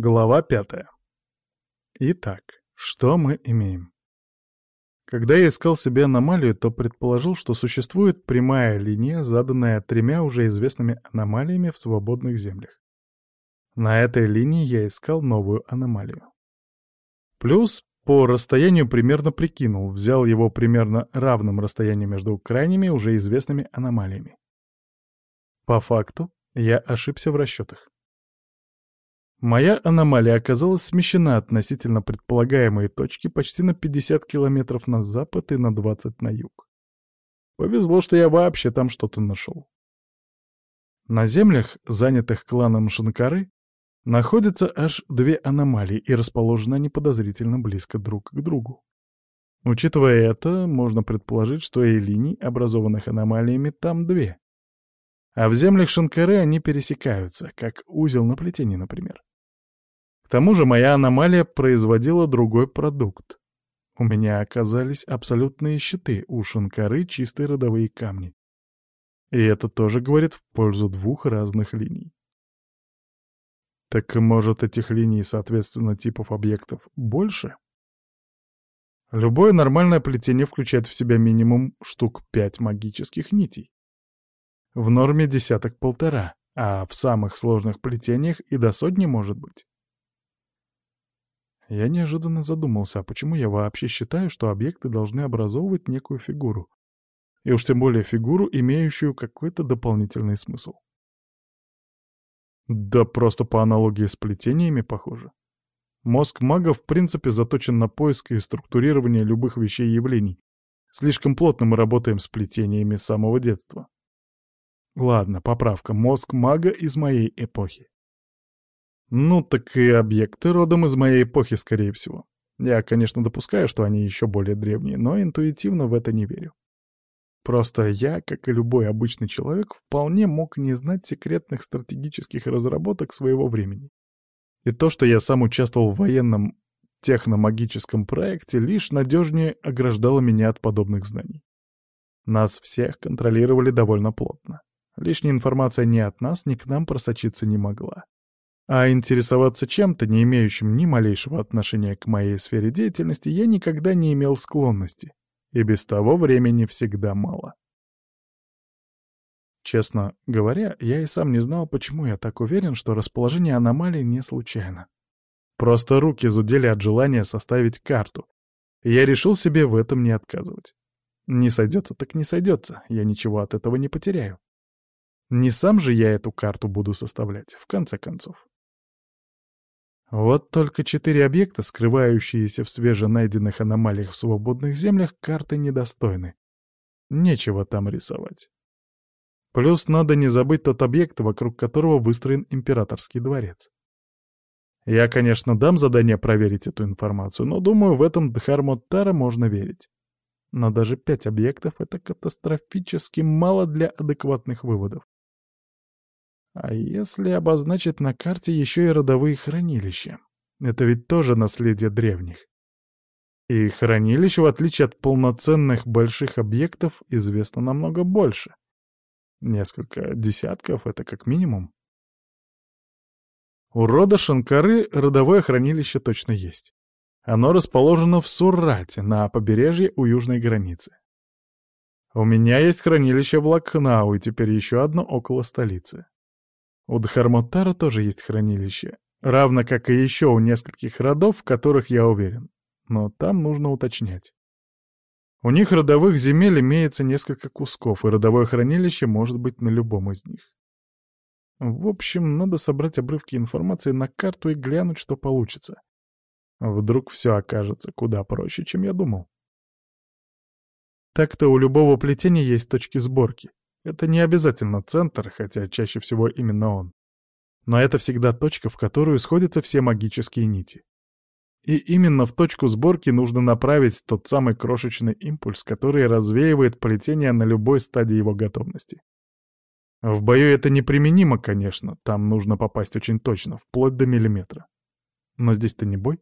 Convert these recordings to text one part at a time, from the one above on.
Глава пятая. Итак, что мы имеем? Когда я искал себе аномалию, то предположил, что существует прямая линия, заданная тремя уже известными аномалиями в свободных землях. На этой линии я искал новую аномалию. Плюс по расстоянию примерно прикинул, взял его примерно равным расстоянием между крайними уже известными аномалиями. По факту я ошибся в расчетах. Моя аномалия оказалась смещена относительно предполагаемой точки почти на 50 километров на запад и на 20 на юг. Повезло, что я вообще там что-то нашел. На землях, занятых кланом Шанкары, находятся аж две аномалии и расположены они подозрительно близко друг к другу. Учитывая это, можно предположить, что и линий, образованных аномалиями, там две. А в землях Шанкары они пересекаются, как узел на плетении, например. К тому же моя аномалия производила другой продукт. У меня оказались абсолютные щиты, у Шанкары чистые родовые камни. И это тоже говорит в пользу двух разных линий. Так может этих линий, соответственно, типов объектов больше? Любое нормальное плетение включает в себя минимум штук пять магических нитей. В норме десяток-полтора, а в самых сложных плетениях и до сотни может быть. Я неожиданно задумался, а почему я вообще считаю, что объекты должны образовывать некую фигуру? И уж тем более фигуру, имеющую какой-то дополнительный смысл. Да просто по аналогии с плетениями похоже. Мозг мага в принципе заточен на поиск и структурирование любых вещей и явлений. Слишком плотно мы работаем с плетениями с самого детства. Ладно, поправка. Мозг мага из моей эпохи. Ну, так и объекты родом из моей эпохи, скорее всего. Я, конечно, допускаю, что они еще более древние, но интуитивно в это не верю. Просто я, как и любой обычный человек, вполне мог не знать секретных стратегических разработок своего времени. И то, что я сам участвовал в военном техномагическом проекте, лишь надежнее ограждало меня от подобных знаний. Нас всех контролировали довольно плотно. Лишняя информация ни от нас, ни к нам просочиться не могла. А интересоваться чем-то, не имеющим ни малейшего отношения к моей сфере деятельности, я никогда не имел склонности, и без того времени всегда мало. Честно говоря, я и сам не знал, почему я так уверен, что расположение аномалий не случайно. Просто руки зудели от желания составить карту, я решил себе в этом не отказывать. Не сойдется так не сойдется, я ничего от этого не потеряю. Не сам же я эту карту буду составлять, в конце концов. Вот только четыре объекта, скрывающиеся в свеженайденных аномалиях в свободных землях, карты недостойны. Нечего там рисовать. Плюс надо не забыть тот объект, вокруг которого выстроен императорский дворец. Я, конечно, дам задание проверить эту информацию, но думаю, в этом Дхармоттара можно верить. Но даже пять объектов — это катастрофически мало для адекватных выводов. А если обозначить на карте еще и родовые хранилища? Это ведь тоже наследие древних. И хранилищ, в отличие от полноценных больших объектов, известно намного больше. Несколько десятков — это как минимум. У рода Шанкары родовое хранилище точно есть. Оно расположено в Суррате, на побережье у южной границы. У меня есть хранилище в Лакхнау и теперь еще одно около столицы. У Дхармотара тоже есть хранилище, равно как и еще у нескольких родов, в которых я уверен. Но там нужно уточнять. У них родовых земель имеется несколько кусков, и родовое хранилище может быть на любом из них. В общем, надо собрать обрывки информации на карту и глянуть, что получится. Вдруг все окажется куда проще, чем я думал. Так-то у любого плетения есть точки сборки. Это не обязательно центр, хотя чаще всего именно он. Но это всегда точка, в которую сходятся все магические нити. И именно в точку сборки нужно направить тот самый крошечный импульс, который развеивает плетение на любой стадии его готовности. В бою это неприменимо, конечно, там нужно попасть очень точно, вплоть до миллиметра. Но здесь-то не бой.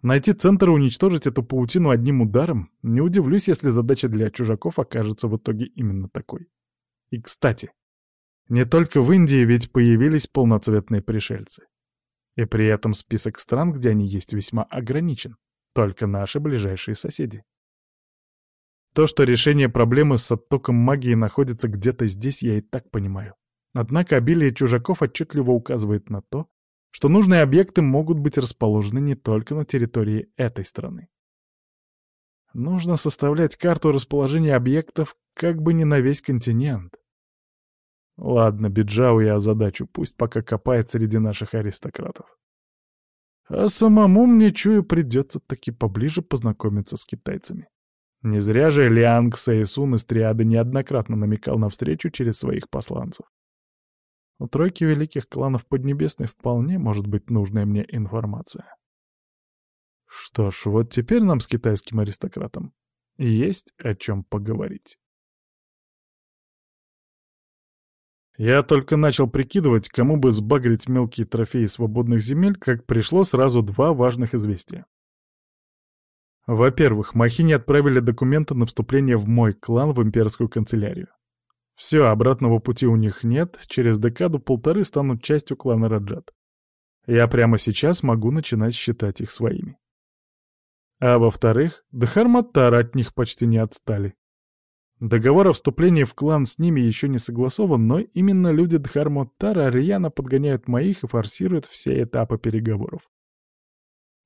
Найти центр и уничтожить эту паутину одним ударом, не удивлюсь, если задача для чужаков окажется в итоге именно такой. И, кстати, не только в Индии ведь появились полноцветные пришельцы. И при этом список стран, где они есть, весьма ограничен. Только наши ближайшие соседи. То, что решение проблемы с оттоком магии находится где-то здесь, я и так понимаю. Однако обилие чужаков отчетливо указывает на то, что нужные объекты могут быть расположены не только на территории этой страны. Нужно составлять карту расположения объектов как бы не на весь континент. Ладно, Биджау я задачу, пусть пока копает среди наших аристократов. А самому мне, чую, придется таки поближе познакомиться с китайцами. Не зря же Лианг Сейсун из Триады неоднократно намекал на встречу через своих посланцев. У тройки великих кланов Поднебесной вполне может быть нужная мне информация. Что ж, вот теперь нам с китайским аристократом есть о чем поговорить. Я только начал прикидывать, кому бы сбагрить мелкие трофеи свободных земель, как пришло сразу два важных известия. Во-первых, Махини отправили документы на вступление в мой клан в имперскую канцелярию. Все, обратного пути у них нет, через декаду-полторы станут частью клана Раджат. Я прямо сейчас могу начинать считать их своими. А во-вторых, Дхарматара от них почти не отстали. Договор о вступлении в клан с ними еще не согласован, но именно люди Дхармоттара рьяно подгоняют моих и форсируют все этапы переговоров.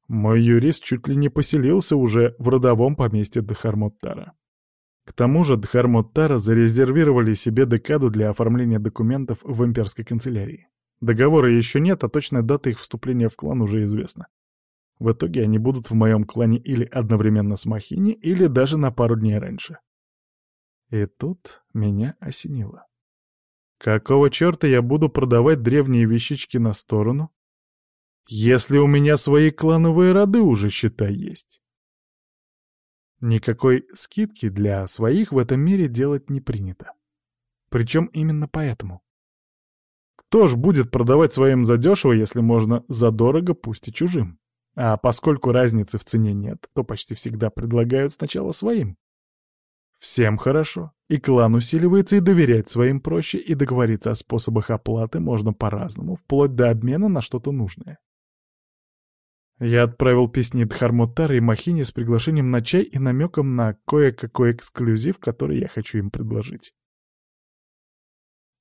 Мой юрист чуть ли не поселился уже в родовом поместье Дхармоттара. К тому же Дхармоттара зарезервировали себе декаду для оформления документов в имперской канцелярии. Договора еще нет, а точная дата их вступления в клан уже известна. В итоге они будут в моем клане или одновременно с Махини, или даже на пару дней раньше. И тут меня осенило. Какого черта я буду продавать древние вещички на сторону, если у меня свои клановые роды уже, считай, есть? Никакой скидки для своих в этом мире делать не принято. Причем именно поэтому. Кто ж будет продавать своим задешево, если можно задорого, пусть и чужим? А поскольку разницы в цене нет, то почти всегда предлагают сначала своим. Всем хорошо, и клан усиливается, и доверять своим проще, и договориться о способах оплаты можно по-разному, вплоть до обмена на что-то нужное. Я отправил песни Дхармотара и Махини с приглашением на чай и намеком на кое-какой эксклюзив, который я хочу им предложить.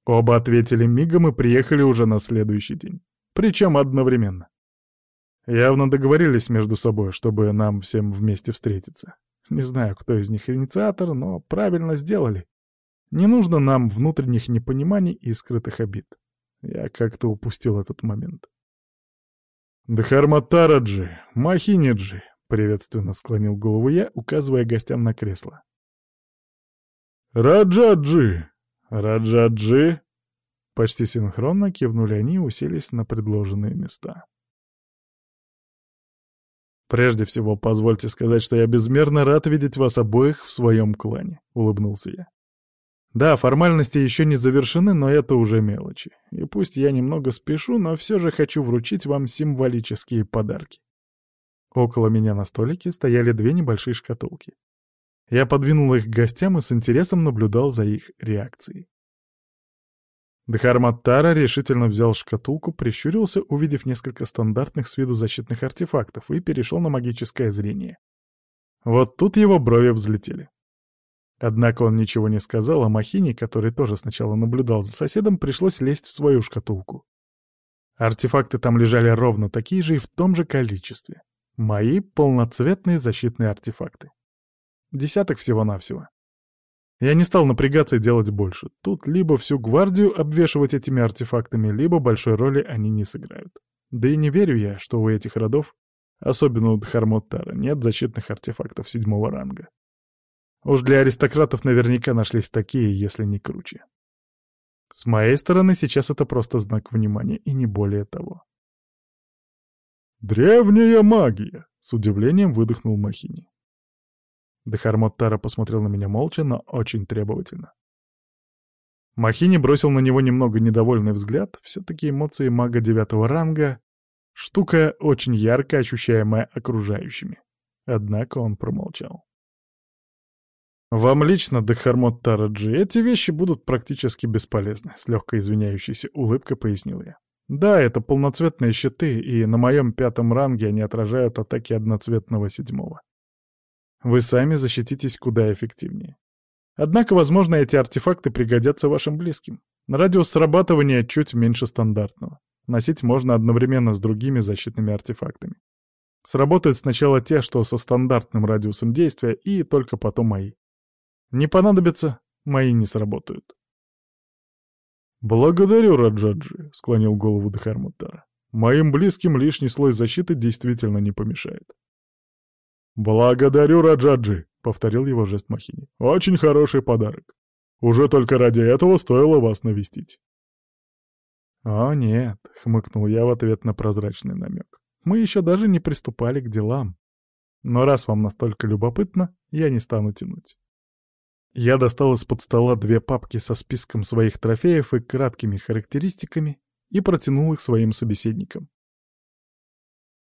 Оба ответили мигом и приехали уже на следующий день. Причем одновременно. Явно договорились между собой, чтобы нам всем вместе встретиться. Не знаю, кто из них инициатор, но правильно сделали. Не нужно нам внутренних непониманий и скрытых обид. Я как-то упустил этот момент. «Дхарматараджи, Махиниджи!» — приветственно склонил голову я, указывая гостям на кресло. «Раджаджи! Раджаджи!» Почти синхронно кивнули они и уселись на предложенные места. «Прежде всего, позвольте сказать, что я безмерно рад видеть вас обоих в своем клане», — улыбнулся я. Да, формальности еще не завершены, но это уже мелочи. И пусть я немного спешу, но все же хочу вручить вам символические подарки. Около меня на столике стояли две небольшие шкатулки. Я подвинул их к гостям и с интересом наблюдал за их реакцией. Дхарматтара решительно взял шкатулку, прищурился, увидев несколько стандартных с виду защитных артефактов, и перешел на магическое зрение. Вот тут его брови взлетели. Однако он ничего не сказал, а Махине, который тоже сначала наблюдал за соседом, пришлось лезть в свою шкатулку. Артефакты там лежали ровно такие же и в том же количестве. Мои полноцветные защитные артефакты. Десяток всего-навсего. Я не стал напрягаться и делать больше. Тут либо всю гвардию обвешивать этими артефактами, либо большой роли они не сыграют. Да и не верю я, что у этих родов, особенно у Дхармоттара, нет защитных артефактов седьмого ранга. Уж для аристократов наверняка нашлись такие, если не круче. С моей стороны сейчас это просто знак внимания, и не более того. «Древняя магия!» — с удивлением выдохнул Махини. Дехармот Тара посмотрел на меня молча, но очень требовательно. Махини бросил на него немного недовольный взгляд, все-таки эмоции мага девятого ранга — штука очень ярко ощущаемая окружающими. Однако он промолчал. «Вам лично, Дехармот Тараджи, эти вещи будут практически бесполезны», — с легкой извиняющейся улыбкой пояснил я. Да, это полноцветные щиты, и на моем пятом ранге они отражают атаки одноцветного седьмого. Вы сами защититесь куда эффективнее. Однако, возможно, эти артефакты пригодятся вашим близким. Радиус срабатывания чуть меньше стандартного. Носить можно одновременно с другими защитными артефактами. Сработают сначала те, что со стандартным радиусом действия, и только потом мои. Не понадобится, мои не сработают. «Благодарю, Раджаджи», — склонил голову Дхармутара. «Моим близким лишний слой защиты действительно не помешает». «Благодарю, Раджаджи», — повторил его жест Махини. «Очень хороший подарок. Уже только ради этого стоило вас навестить». «О, нет», — хмыкнул я в ответ на прозрачный намек. «Мы еще даже не приступали к делам. Но раз вам настолько любопытно, я не стану тянуть». Я достал из-под стола две папки со списком своих трофеев и краткими характеристиками и протянул их своим собеседникам.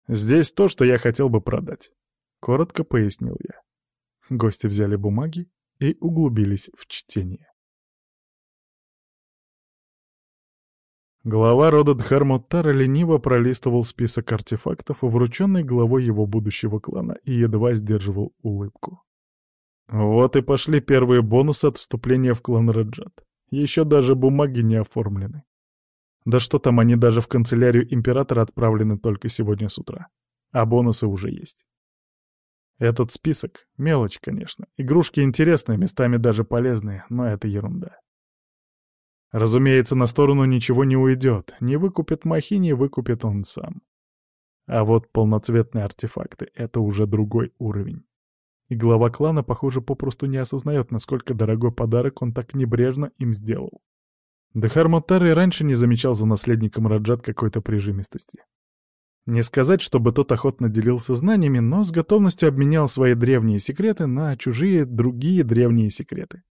«Здесь то, что я хотел бы продать», — коротко пояснил я. Гости взяли бумаги и углубились в чтение. Глава рода Дхармуттара лениво пролистывал список артефактов, врученный главой его будущего клана, и едва сдерживал улыбку. Вот и пошли первые бонусы от вступления в клан Раджат. Еще даже бумаги не оформлены. Да что там, они даже в канцелярию императора отправлены только сегодня с утра. А бонусы уже есть. Этот список — мелочь, конечно. Игрушки интересные, местами даже полезные, но это ерунда. Разумеется, на сторону ничего не уйдет. Не выкупит Махини, выкупит он сам. А вот полноцветные артефакты — это уже другой уровень. И глава клана, похоже, попросту не осознает, насколько дорогой подарок он так небрежно им сделал. Дахар и раньше не замечал за наследником Раджат какой-то прижимистости. Не сказать, чтобы тот охотно делился знаниями, но с готовностью обменял свои древние секреты на чужие другие древние секреты.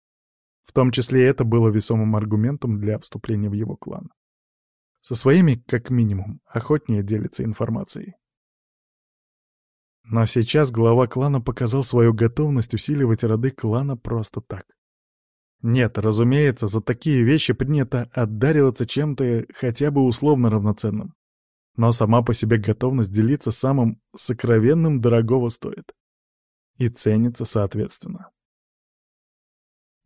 В том числе это было весомым аргументом для вступления в его клан. Со своими, как минимум, охотнее делится информацией. Но сейчас глава клана показал свою готовность усиливать роды клана просто так. Нет, разумеется, за такие вещи принято отдариваться чем-то хотя бы условно равноценным. Но сама по себе готовность делиться самым сокровенным дорогого стоит. И ценится соответственно.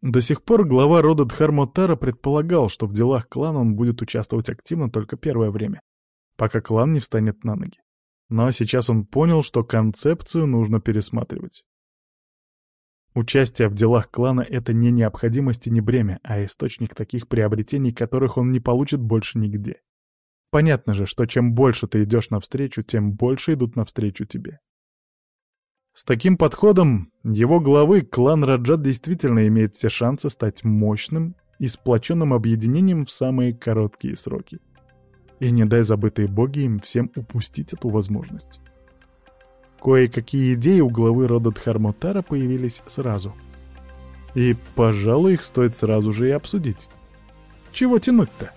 До сих пор глава рода Дхармотара предполагал, что в делах клана он будет участвовать активно только первое время, пока клан не встанет на ноги. Но сейчас он понял, что концепцию нужно пересматривать. Участие в делах клана — это не необходимость и не бремя, а источник таких приобретений, которых он не получит больше нигде. Понятно же, что чем больше ты идешь навстречу, тем больше идут навстречу тебе. С таким подходом его главы клан Раджат действительно имеет все шансы стать мощным и сплоченным объединением в самые короткие сроки. И не дай забытые боги им всем упустить эту возможность. Кое-какие идеи у главы рода Дхармотара появились сразу. И, пожалуй, их стоит сразу же и обсудить. Чего тянуть-то?